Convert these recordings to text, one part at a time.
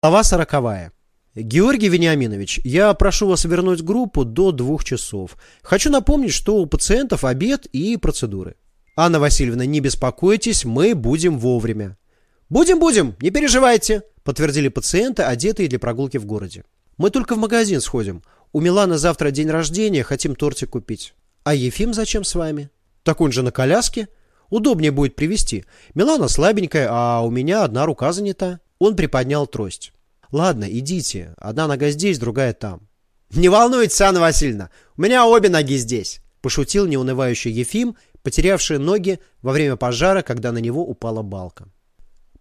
Глава сороковая. Георгий Вениаминович, я прошу вас вернуть группу до двух часов. Хочу напомнить, что у пациентов обед и процедуры. Анна Васильевна, не беспокойтесь, мы будем вовремя. Будем-будем, не переживайте, подтвердили пациенты, одетые для прогулки в городе. Мы только в магазин сходим. У Милана завтра день рождения, хотим тортик купить. А Ефим зачем с вами? Так он же на коляске. Удобнее будет привезти. Милана слабенькая, а у меня одна рука занята. Он приподнял трость. «Ладно, идите. Одна нога здесь, другая там». «Не волнуйтесь, Анна Васильевна, у меня обе ноги здесь», – пошутил неунывающий Ефим, потерявший ноги во время пожара, когда на него упала балка.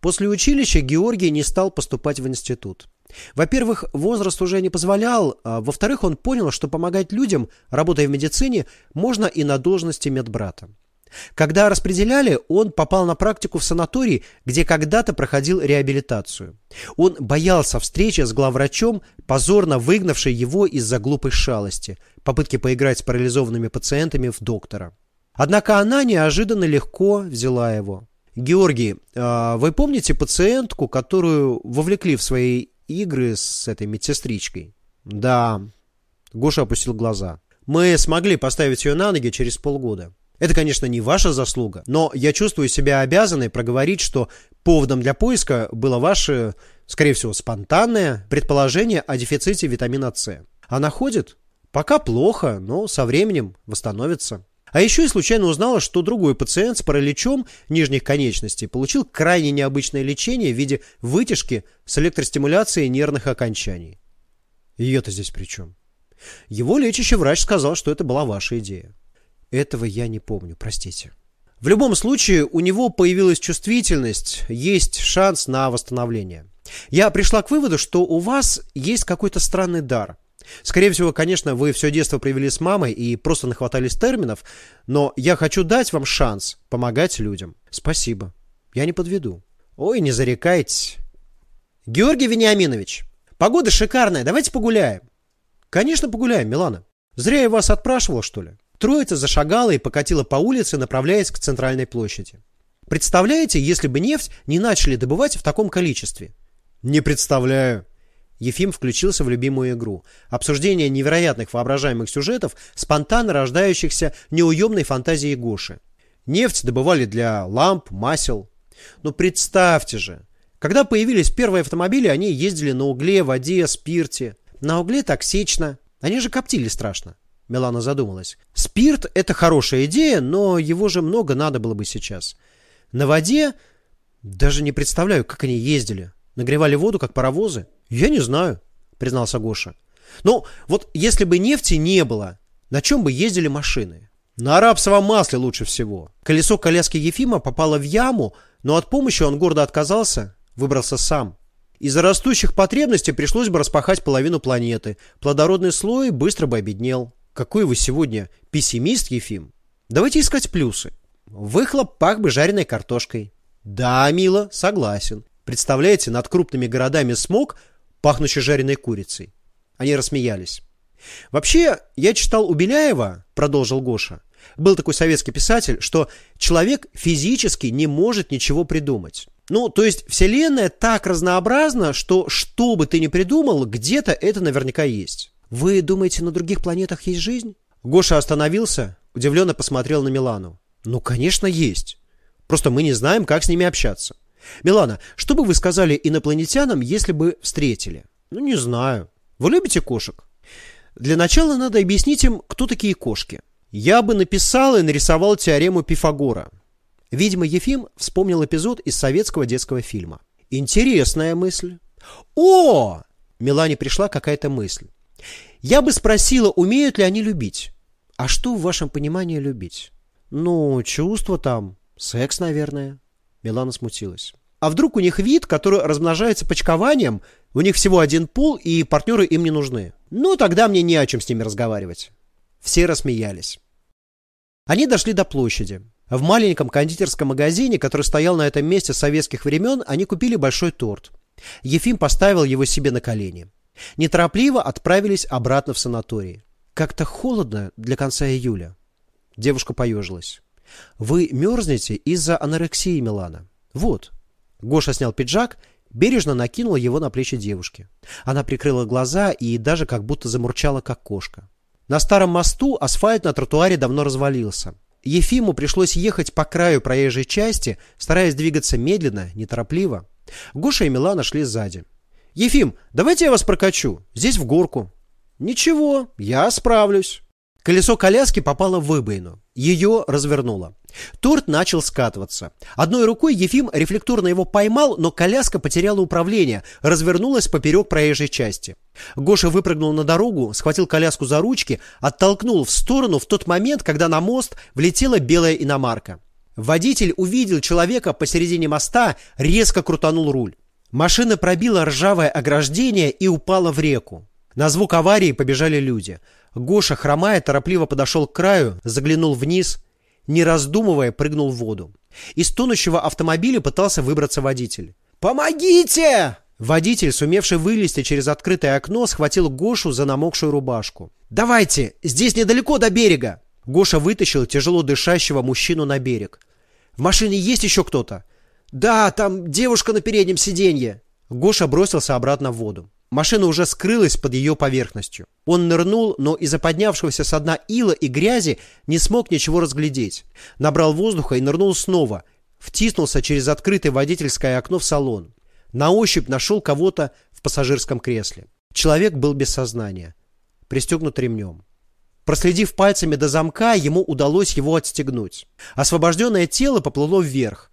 После училища Георгий не стал поступать в институт. Во-первых, возраст уже не позволял, а во-вторых, он понял, что помогать людям, работая в медицине, можно и на должности медбрата. Когда распределяли, он попал на практику в санаторий, где когда-то проходил реабилитацию. Он боялся встречи с главврачом, позорно выгнавшей его из-за глупой шалости, попытки поиграть с парализованными пациентами в доктора. Однако она неожиданно легко взяла его. Георгий, а вы помните пациентку, которую вовлекли в свои игры с этой медсестричкой? Да. Гоша опустил глаза. Мы смогли поставить ее на ноги через полгода. Это, конечно, не ваша заслуга, но я чувствую себя обязанной проговорить, что поводом для поиска было ваше, скорее всего, спонтанное предположение о дефиците витамина С. Она ходит? Пока плохо, но со временем восстановится. А еще я случайно узнала, что другой пациент с параличом нижних конечностей получил крайне необычное лечение в виде вытяжки с электростимуляцией нервных окончаний. Ее-то здесь при чем? Его лечащий врач сказал, что это была ваша идея. Этого я не помню, простите. В любом случае, у него появилась чувствительность, есть шанс на восстановление. Я пришла к выводу, что у вас есть какой-то странный дар. Скорее всего, конечно, вы все детство провели с мамой и просто нахватались терминов, но я хочу дать вам шанс помогать людям. Спасибо. Я не подведу. Ой, не зарекайтесь. Георгий Вениаминович, погода шикарная, давайте погуляем. Конечно, погуляем, Милана. Зря я вас отпрашивал, что ли? Троица зашагала и покатила по улице, направляясь к центральной площади. Представляете, если бы нефть не начали добывать в таком количестве? Не представляю. Ефим включился в любимую игру. Обсуждение невероятных воображаемых сюжетов, спонтанно рождающихся неуемной фантазией Гоши. Нефть добывали для ламп, масел. Но представьте же, когда появились первые автомобили, они ездили на угле, воде, спирте. На угле токсично. Они же коптили страшно. Милана задумалась. Спирт – это хорошая идея, но его же много надо было бы сейчас. На воде даже не представляю, как они ездили. Нагревали воду, как паровозы. Я не знаю, признался Гоша. Ну, вот если бы нефти не было, на чем бы ездили машины? На арабском масле лучше всего. Колесо коляски Ефима попало в яму, но от помощи он гордо отказался, выбрался сам. Из-за растущих потребностей пришлось бы распахать половину планеты. Плодородный слой быстро бы обеднел. Какой вы сегодня пессимист, Ефим? Давайте искать плюсы. Выхлоп пах бы жареной картошкой. Да, мило, согласен. Представляете, над крупными городами смог, пахнущий жареной курицей. Они рассмеялись. Вообще, я читал у Беляева, продолжил Гоша, был такой советский писатель, что человек физически не может ничего придумать. Ну, то есть Вселенная так разнообразна, что что бы ты ни придумал, где-то это наверняка есть. «Вы думаете, на других планетах есть жизнь?» Гоша остановился, удивленно посмотрел на Милану. «Ну, конечно, есть. Просто мы не знаем, как с ними общаться. Милана, что бы вы сказали инопланетянам, если бы встретили?» «Ну, не знаю. Вы любите кошек?» «Для начала надо объяснить им, кто такие кошки. Я бы написал и нарисовал теорему Пифагора». Видимо, Ефим вспомнил эпизод из советского детского фильма. «Интересная мысль». «О!» Милане пришла какая-то мысль. Я бы спросила, умеют ли они любить. А что в вашем понимании любить? Ну, чувство там, секс, наверное. Милана смутилась. А вдруг у них вид, который размножается почкованием, у них всего один пол, и партнеры им не нужны? Ну, тогда мне не о чем с ними разговаривать. Все рассмеялись. Они дошли до площади. В маленьком кондитерском магазине, который стоял на этом месте с советских времен, они купили большой торт. Ефим поставил его себе на колени. Неторопливо отправились обратно в санаторий. Как-то холодно для конца июля. Девушка поежилась. Вы мерзнете из-за анорексии Милана. Вот. Гоша снял пиджак, бережно накинул его на плечи девушки. Она прикрыла глаза и даже как будто замурчала, как кошка. На старом мосту асфальт на тротуаре давно развалился. Ефиму пришлось ехать по краю проезжей части, стараясь двигаться медленно, неторопливо. Гоша и Милана шли сзади. «Ефим, давайте я вас прокачу. Здесь в горку». «Ничего, я справлюсь». Колесо коляски попало в выбоину. Ее развернуло. Торт начал скатываться. Одной рукой Ефим рефлекторно его поймал, но коляска потеряла управление, развернулась поперек проезжей части. Гоша выпрыгнул на дорогу, схватил коляску за ручки, оттолкнул в сторону в тот момент, когда на мост влетела белая иномарка. Водитель увидел человека посередине моста, резко крутанул руль. Машина пробила ржавое ограждение и упала в реку. На звук аварии побежали люди. Гоша, хромая, торопливо подошел к краю, заглянул вниз, не раздумывая, прыгнул в воду. Из тонущего автомобиля пытался выбраться водитель. «Помогите!» Водитель, сумевший вылезти через открытое окно, схватил Гошу за намокшую рубашку. «Давайте, здесь недалеко до берега!» Гоша вытащил тяжело дышащего мужчину на берег. «В машине есть еще кто-то?» «Да, там девушка на переднем сиденье!» Гоша бросился обратно в воду. Машина уже скрылась под ее поверхностью. Он нырнул, но из-за поднявшегося со дна ила и грязи не смог ничего разглядеть. Набрал воздуха и нырнул снова. Втиснулся через открытое водительское окно в салон. На ощупь нашел кого-то в пассажирском кресле. Человек был без сознания. Пристегнут ремнем. Проследив пальцами до замка, ему удалось его отстегнуть. Освобожденное тело поплыло вверх.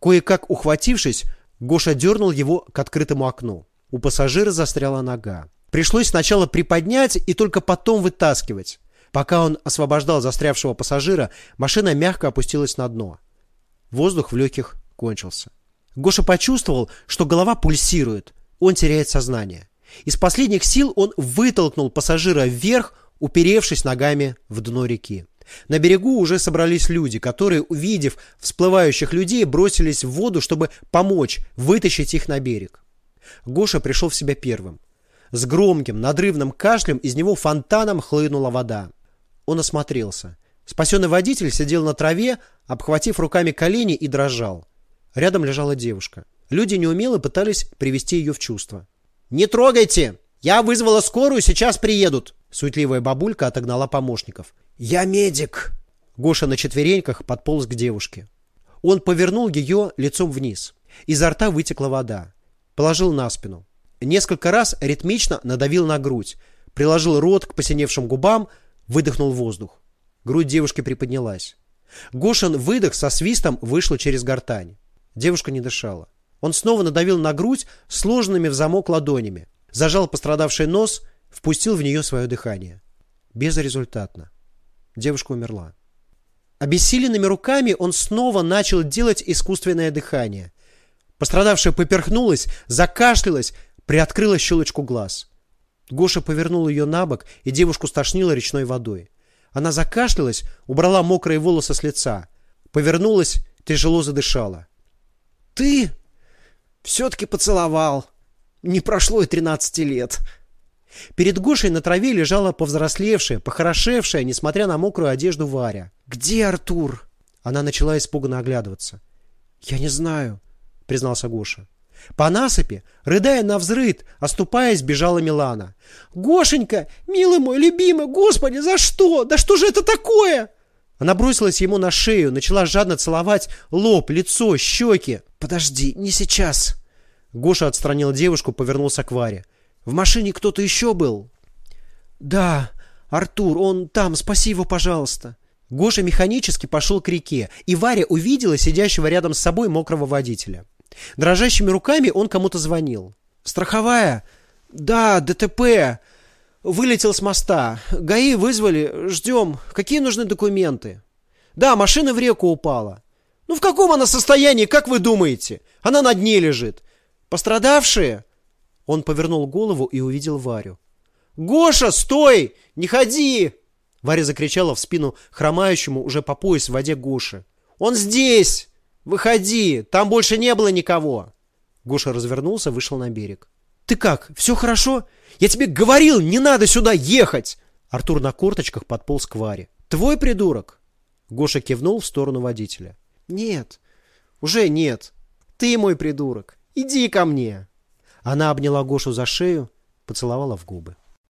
Кое-как ухватившись, Гоша дернул его к открытому окну. У пассажира застряла нога. Пришлось сначала приподнять и только потом вытаскивать. Пока он освобождал застрявшего пассажира, машина мягко опустилась на дно. Воздух в легких кончился. Гоша почувствовал, что голова пульсирует. Он теряет сознание. Из последних сил он вытолкнул пассажира вверх, уперевшись ногами в дно реки. На берегу уже собрались люди, которые, увидев всплывающих людей, бросились в воду, чтобы помочь вытащить их на берег. Гоша пришел в себя первым. С громким, надрывным кашлем из него фонтаном хлынула вода. Он осмотрелся. Спасенный водитель сидел на траве, обхватив руками колени и дрожал. Рядом лежала девушка. Люди неумело пытались привести ее в чувство. «Не трогайте! Я вызвала скорую, сейчас приедут!» Суетливая бабулька отогнала помощников. «Я медик!» Гоша на четвереньках подполз к девушке. Он повернул ее лицом вниз. Изо рта вытекла вода. Положил на спину. Несколько раз ритмично надавил на грудь. Приложил рот к посиневшим губам, выдохнул воздух. Грудь девушки приподнялась. Гошин выдох со свистом вышел через гортань. Девушка не дышала. Он снова надавил на грудь сложенными в замок ладонями. Зажал пострадавший нос, впустил в нее свое дыхание. Безрезультатно. Девушка умерла. Обессиленными руками он снова начал делать искусственное дыхание. Пострадавшая поперхнулась, закашлялась, приоткрыла щелочку глаз. Гоша повернул ее на бок, и девушку стошнило речной водой. Она закашлялась, убрала мокрые волосы с лица. Повернулась, тяжело задышала. «Ты все-таки поцеловал. Не прошло и тринадцати лет». Перед Гошей на траве лежала повзрослевшая, похорошевшая, несмотря на мокрую одежду Варя. «Где Артур?» Она начала испуганно оглядываться. «Я не знаю признался Гоша. По насыпи, рыдая на взрыд, оступаясь, бежала Милана. «Гошенька, милый мой, любимый, господи, за что? Да что же это такое?» Она бросилась ему на шею, начала жадно целовать лоб, лицо, щеки. «Подожди, не сейчас!» Гоша отстранил девушку, повернулся к Варе. «В машине кто-то еще был?» «Да, Артур, он там, спаси его, пожалуйста!» Гоша механически пошел к реке, и Варя увидела сидящего рядом с собой мокрого водителя. Дрожащими руками он кому-то звонил. «Страховая?» «Да, ДТП. Вылетел с моста. ГАИ вызвали. Ждем. Какие нужны документы?» «Да, машина в реку упала». «Ну в каком она состоянии, как вы думаете? Она на дне лежит. Пострадавшие?» Он повернул голову и увидел Варю. «Гоша, стой! Не ходи!» Варя закричала в спину хромающему уже по пояс в воде Гоши. «Он здесь!» «Выходи! Там больше не было никого!» Гоша развернулся, вышел на берег. «Ты как? Все хорошо? Я тебе говорил, не надо сюда ехать!» Артур на корточках подполз к Варе. «Твой придурок?» Гоша кивнул в сторону водителя. «Нет, уже нет. Ты мой придурок. Иди ко мне!» Она обняла Гошу за шею, поцеловала в губы.